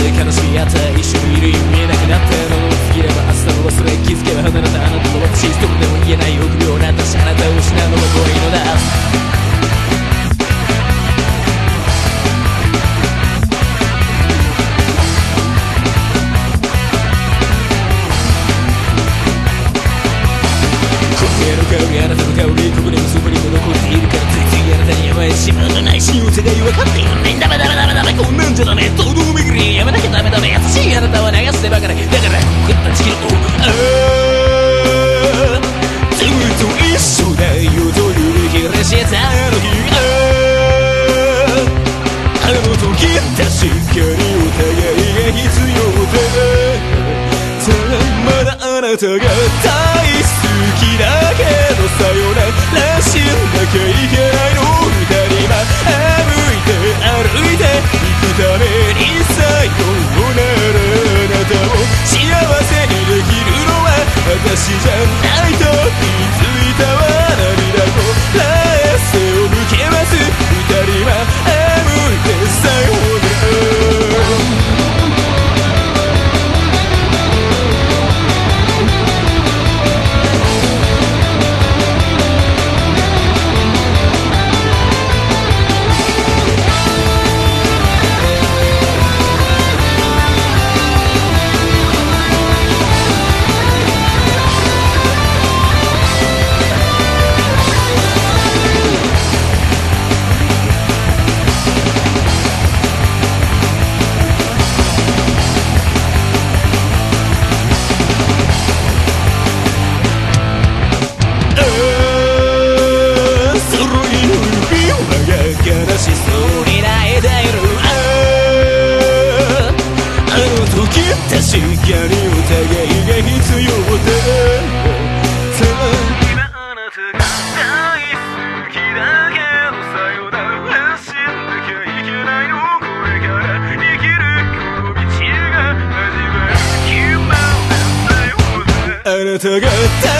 見る意味見えなくなったのを過ぎれば明日の忘れ気づけば離れたあなたと私一人でも言えない臆病な私あなたを失うのが怖いのだ。この部屋の香りあなたの香りここにもそこにも残っているからついついあなたに甘えしまうのないしお互い分かっているねダメダメダメダメこんなんじゃダメ。堂々巡りやめなきゃダメダメ優しいあなたは流してばかりだからここ断ち切ろああずっと一緒だよという気がしたあの日あああの時確かにお互いが必要ださあまだあなたが大好きだけどさよならしなきゃいけないの二人はあなた